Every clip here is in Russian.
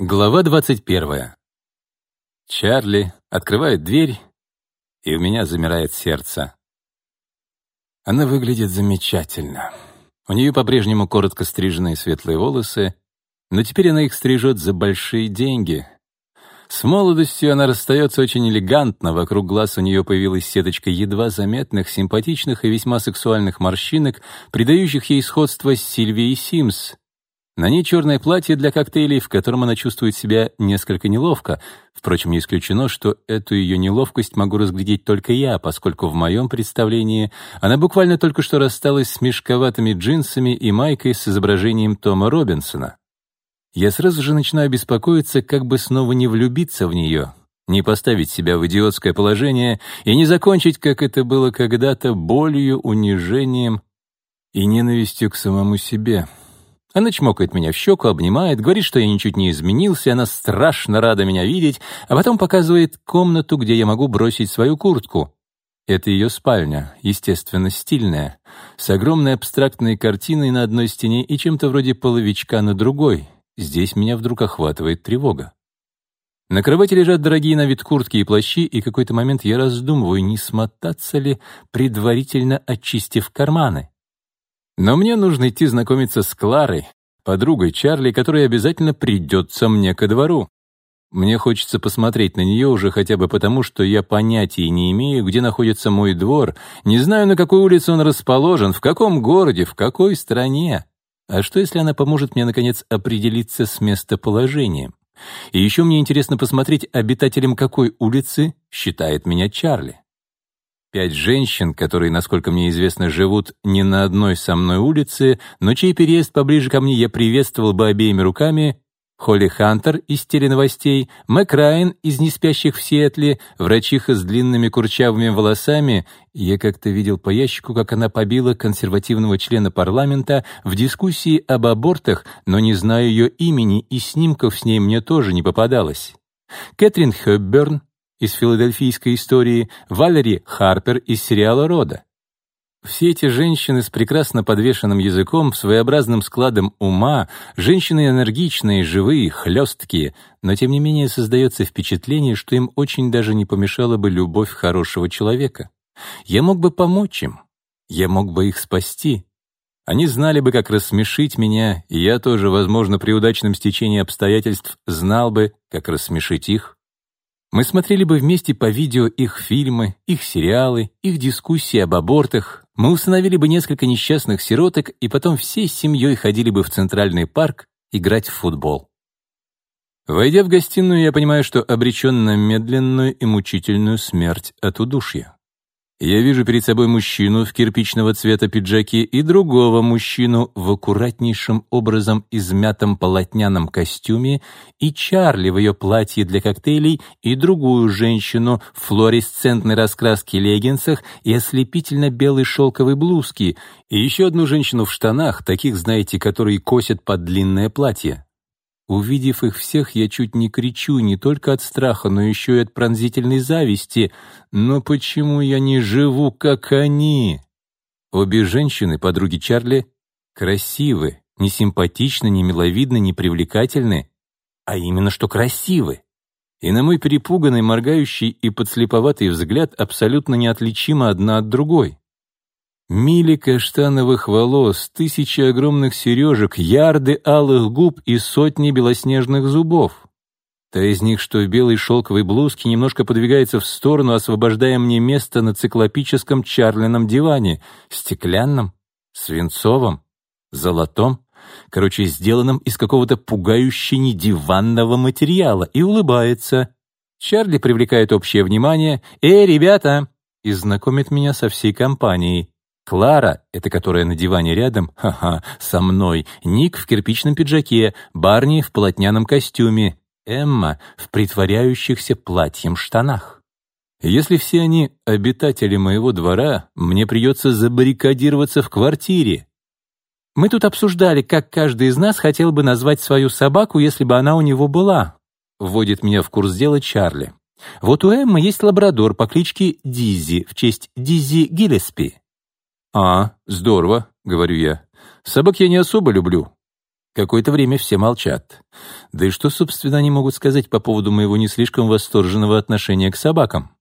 Глава 21. Чарли открывает дверь, и у меня замирает сердце. Она выглядит замечательно. У нее по-прежнему коротко стриженные светлые волосы, но теперь она их стрижет за большие деньги. С молодостью она расстается очень элегантно, вокруг глаз у нее появилась сеточка едва заметных, симпатичных и весьма сексуальных морщинок, придающих ей сходство с Сильвией Симс — на ней черное платье для коктейлей, в котором она чувствует себя несколько неловко. Впрочем, не исключено, что эту ее неловкость могу разглядеть только я, поскольку в моем представлении она буквально только что рассталась с мешковатыми джинсами и майкой с изображением Тома Робинсона. Я сразу же начинаю беспокоиться, как бы снова не влюбиться в нее, не поставить себя в идиотское положение и не закончить, как это было когда-то, болью, унижением и ненавистью к самому себе. Она чмокает меня в щеку, обнимает, говорит, что я ничуть не изменился, она страшно рада меня видеть, а потом показывает комнату, где я могу бросить свою куртку. Это ее спальня, естественно, стильная, с огромной абстрактной картиной на одной стене и чем-то вроде половичка на другой. Здесь меня вдруг охватывает тревога. На кровати лежат дорогие на вид куртки и плащи, и какой-то момент я раздумываю, не смотаться ли, предварительно очистив карманы. Но мне нужно идти знакомиться с Кларой, подругой Чарли, которая обязательно придется мне ко двору. Мне хочется посмотреть на нее уже хотя бы потому, что я понятия не имею, где находится мой двор, не знаю, на какой улице он расположен, в каком городе, в какой стране. А что, если она поможет мне, наконец, определиться с местоположением? И еще мне интересно посмотреть, обитателем какой улицы считает меня Чарли. Пять женщин, которые, насколько мне известно, живут не на одной со мной улице, но чей переезд поближе ко мне я приветствовал бы обеими руками, Холли Хантер из теленовостей, Мэг Райан из «Неспящих в Сиэтле», врачиха с длинными курчавыми волосами. Я как-то видел по ящику, как она побила консервативного члена парламента в дискуссии об абортах, но не знаю ее имени, и снимков с ней мне тоже не попадалось. Кэтрин Хёбберн, из филадельфийской истории, Валери Харпер из сериала «Рода». Все эти женщины с прекрасно подвешенным языком, своеобразным складом ума, женщины энергичные, живые, хлесткие, но тем не менее создается впечатление, что им очень даже не помешала бы любовь хорошего человека. Я мог бы помочь им, я мог бы их спасти. Они знали бы, как рассмешить меня, и я тоже, возможно, при удачном стечении обстоятельств, знал бы, как рассмешить их. Мы смотрели бы вместе по видео их фильмы, их сериалы, их дискуссии об абортах. Мы установили бы несколько несчастных сироток и потом всей семьей ходили бы в Центральный парк играть в футбол. Войдя в гостиную, я понимаю, что обречен на медленную и мучительную смерть от удушья я вижу перед собой мужчину в кирпичного цвета пиджаке и другого мужчину в аккуратнейшем образом измятом полотняном костюме и Чарли в ее платье для коктейлей и другую женщину в флуоресцентной раскраске леггинсах и ослепительно белой шелковой блузке, и еще одну женщину в штанах, таких, знаете, которые косят под длинное платье. Увидев их всех, я чуть не кричу не только от страха, но еще и от пронзительной зависти. Но почему я не живу, как они? Обе женщины, подруги Чарли, красивы, не симпатичны, не миловидны, не привлекательны, а именно что красивы. И на мой перепуганный, моргающий и подслеповатый взгляд абсолютно неотличимы одна от другой. Мили каштановых волос, тысячи огромных сережек, ярды алых губ и сотни белоснежных зубов. Та из них, что в белой шелковой блузке, немножко подвигается в сторону, освобождая мне место на циклопическом чарлином диване, стеклянном, свинцовом, золотом, короче, сделанном из какого-то пугающе недиванного материала, и улыбается. Чарли привлекает общее внимание. «Эй, ребята!» и знакомит меня со всей компанией. Клара, это которая на диване рядом, ха-ха, со мной, Ник в кирпичном пиджаке, Барни в полотняном костюме, Эмма в притворяющихся платьем штанах. Если все они обитатели моего двора, мне придется забаррикадироваться в квартире. Мы тут обсуждали, как каждый из нас хотел бы назвать свою собаку, если бы она у него была, вводит меня в курс дела Чарли. Вот у Эммы есть лабрадор по кличке Дизи в честь Дизи Гиллеспи. «А, здорово», — говорю я. «Собак я не особо люблю». Какое-то время все молчат. Да и что, собственно, они могут сказать по поводу моего не слишком восторженного отношения к собакам?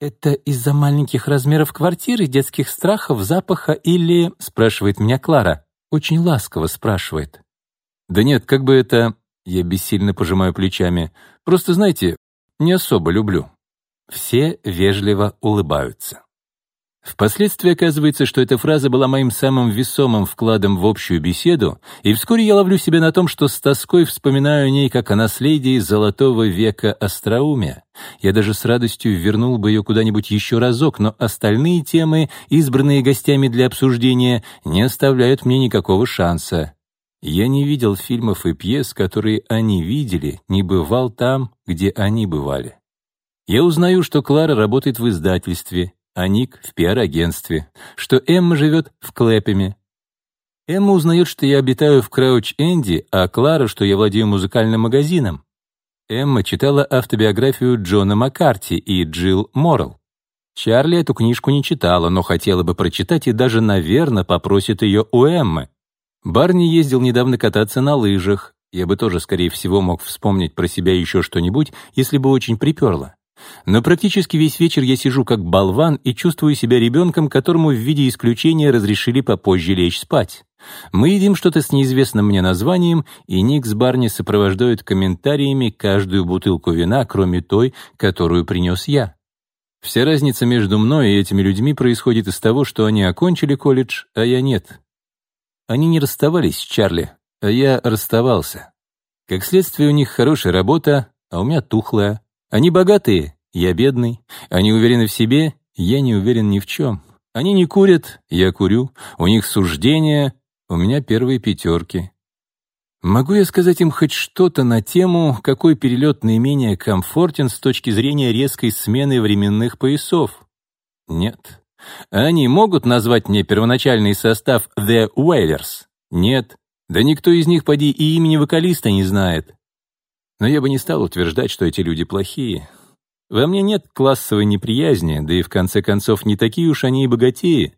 «Это из-за маленьких размеров квартиры, детских страхов, запаха или...» — спрашивает меня Клара. Очень ласково спрашивает. «Да нет, как бы это...» — я бессильно пожимаю плечами. «Просто, знаете, не особо люблю». Все вежливо улыбаются. Впоследствии оказывается, что эта фраза была моим самым весомым вкладом в общую беседу, и вскоре я ловлю себя на том, что с тоской вспоминаю о ней как о наследии золотого века остроумия. Я даже с радостью вернул бы ее куда-нибудь еще разок, но остальные темы, избранные гостями для обсуждения, не оставляют мне никакого шанса. Я не видел фильмов и пьес, которые они видели, не бывал там, где они бывали. Я узнаю, что Клара работает в издательстве, а Ник в пиар-агентстве, что Эмма живет в Клэпеме. Эмма узнает, что я обитаю в Крауч-Энди, а Клара, что я владею музыкальным магазином. Эмма читала автобиографию Джона Маккарти и Джилл Моррелл. Чарли эту книжку не читала, но хотела бы прочитать и даже, наверное, попросит ее у Эммы. Барни ездил недавно кататься на лыжах. Я бы тоже, скорее всего, мог вспомнить про себя еще что-нибудь, если бы очень приперло. Но практически весь вечер я сижу как болван и чувствую себя ребенком, которому в виде исключения разрешили попозже лечь спать. Мы едим что-то с неизвестным мне названием, и Ник с Барни сопровождают комментариями каждую бутылку вина, кроме той, которую принес я. Вся разница между мной и этими людьми происходит из того, что они окончили колледж, а я нет. Они не расставались с Чарли, а я расставался. Как следствие, у них хорошая работа, а у меня тухлая. Они богатые, я бедный. Они уверены в себе, я не уверен ни в чем. Они не курят, я курю. У них суждения, у меня первые пятерки. Могу я сказать им хоть что-то на тему, какой перелет наименее комфортен с точки зрения резкой смены временных поясов? Нет. Они могут назвать мне первоначальный состав The Wailers? Нет. Да никто из них, поди, и имени вокалиста не знает. Но я бы не стал утверждать, что эти люди плохие. Во мне нет классовой неприязни, да и в конце концов не такие уж они и богатеи.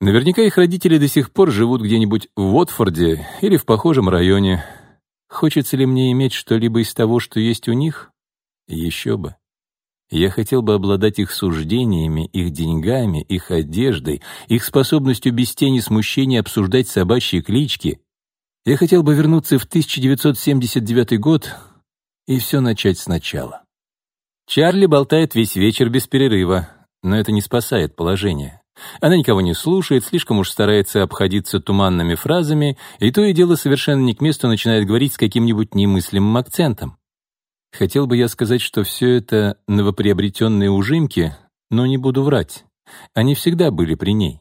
Наверняка их родители до сих пор живут где-нибудь в Уотфорде или в похожем районе. Хочется ли мне иметь что-либо из того, что есть у них? Еще бы. Я хотел бы обладать их суждениями, их деньгами, их одеждой, их способностью без тени смущения обсуждать собачьи клички. Я хотел бы вернуться в 1979 год, и все начать сначала. Чарли болтает весь вечер без перерыва, но это не спасает положение. Она никого не слушает, слишком уж старается обходиться туманными фразами, и то и дело совершенно не к месту начинает говорить с каким-нибудь немыслимым акцентом. Хотел бы я сказать, что все это новоприобретенные ужимки, но не буду врать. Они всегда были при ней.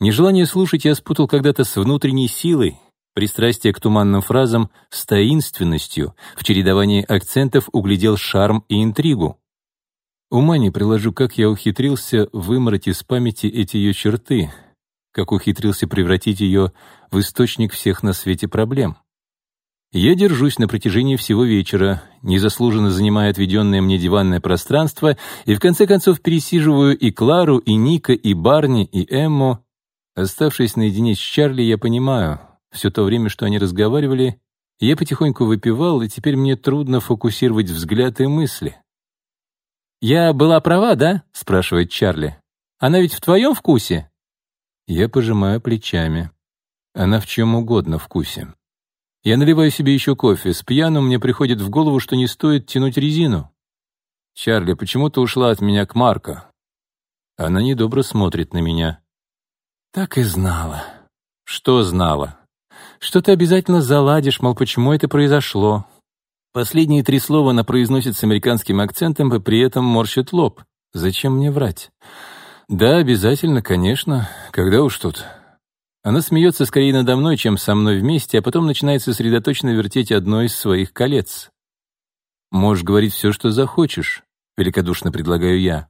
Нежелание слушать я спутал когда-то с внутренней силой, Пристрастие к туманным фразам с таинственностью в чередовании акцентов углядел шарм и интригу. Ума не приложу, как я ухитрился вымрать из памяти эти ее черты, как ухитрился превратить ее в источник всех на свете проблем. Я держусь на протяжении всего вечера, незаслуженно занимая отведенное мне диванное пространство, и в конце концов пересиживаю и Клару, и Ника, и Барни, и Эмму. Оставшись наедине с Чарли, я понимаю, все то время, что они разговаривали, я потихоньку выпивал, и теперь мне трудно фокусировать взгляд и мысли. «Я была права, да?» — спрашивает Чарли. «Она ведь в твоем вкусе?» Я пожимаю плечами. Она в чем угодно вкусе. Я наливаю себе еще кофе. С пьяну мне приходит в голову, что не стоит тянуть резину. «Чарли, почему ты ушла от меня к Марко?» Она недобро смотрит на меня. «Так и знала». «Что знала?» что ты обязательно заладишь, мол, почему это произошло. Последние три слова она произносит с американским акцентом и при этом морщит лоб. Зачем мне врать? Да, обязательно, конечно. Когда уж тут. Она смеется скорее надо мной, чем со мной вместе, а потом начинает сосредоточенно вертеть одно из своих колец. «Можешь говорить все, что захочешь», — великодушно предлагаю я.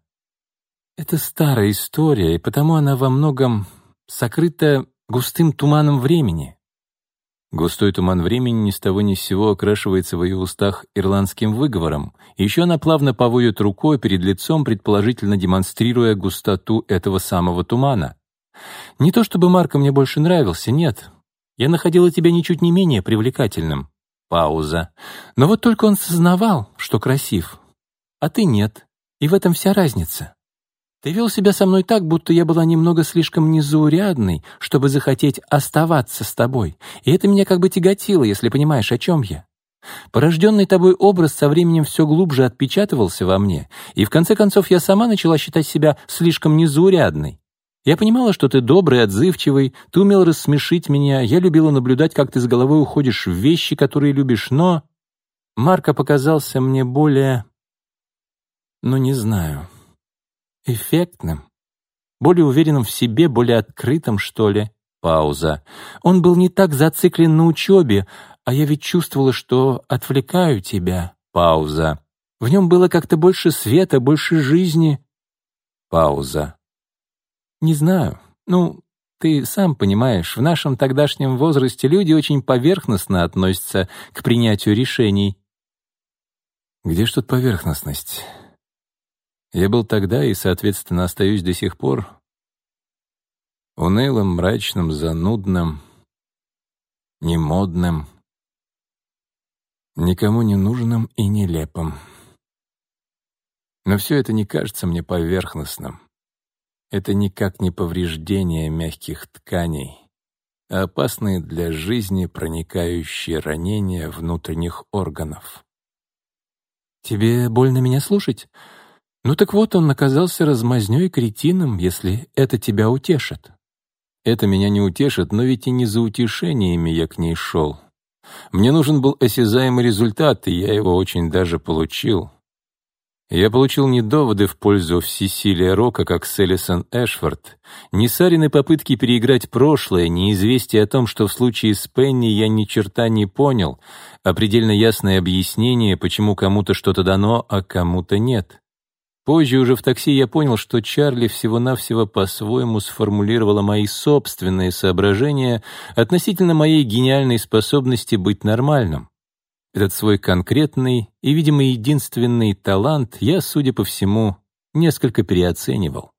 Это старая история, и потому она во многом сокрыта густым туманом времени. Густой туман времени ни с того ни с сего окрашивается в ее устах ирландским выговором, и еще она плавно поводит рукой перед лицом, предположительно демонстрируя густоту этого самого тумана. «Не то чтобы Марко мне больше нравился, нет. Я находила тебя ничуть не менее привлекательным». Пауза. «Но вот только он сознавал, что красив. А ты нет. И в этом вся разница». Ты вел себя со мной так, будто я была немного слишком незаурядной, чтобы захотеть оставаться с тобой, и это меня как бы тяготило, если понимаешь, о чем я. Порожденный тобой образ со временем все глубже отпечатывался во мне, и в конце концов я сама начала считать себя слишком незаурядной. Я понимала, что ты добрый, отзывчивый, ты умел рассмешить меня, я любила наблюдать, как ты с головой уходишь в вещи, которые любишь, но... Марко показался мне более... Ну, не знаю эффектным, более уверенным в себе, более открытым, что ли. Пауза. Он был не так зациклен на учебе, а я ведь чувствовала, что отвлекаю тебя. Пауза. В нем было как-то больше света, больше жизни. Пауза. Не знаю. Ну, ты сам понимаешь, в нашем тогдашнем возрасте люди очень поверхностно относятся к принятию решений. Где ж тут поверхностность? Я был тогда и, соответственно, остаюсь до сих пор унылым, мрачным, занудным, немодным, никому не нужным и нелепым. Но все это не кажется мне поверхностным. Это никак не повреждение мягких тканей, а опасные для жизни проникающие ранения внутренних органов. «Тебе больно меня слушать?» Ну так вот, он оказался размазнёй кретином, если это тебя утешит. Это меня не утешит, но ведь и не за утешениями я к ней шёл. Мне нужен был осязаемый результат, и я его очень даже получил. Я получил не доводы в пользу всесилия Рока, как Селлисон Эшфорд, не Сарины попытки переиграть прошлое, не известие о том, что в случае с Пенни я ни черта не понял, а предельно ясное объяснение, почему кому-то что-то дано, а кому-то нет. Позже уже в такси я понял, что Чарли всего-навсего по-своему сформулировала мои собственные соображения относительно моей гениальной способности быть нормальным. Этот свой конкретный и, видимо, единственный талант я, судя по всему, несколько переоценивал.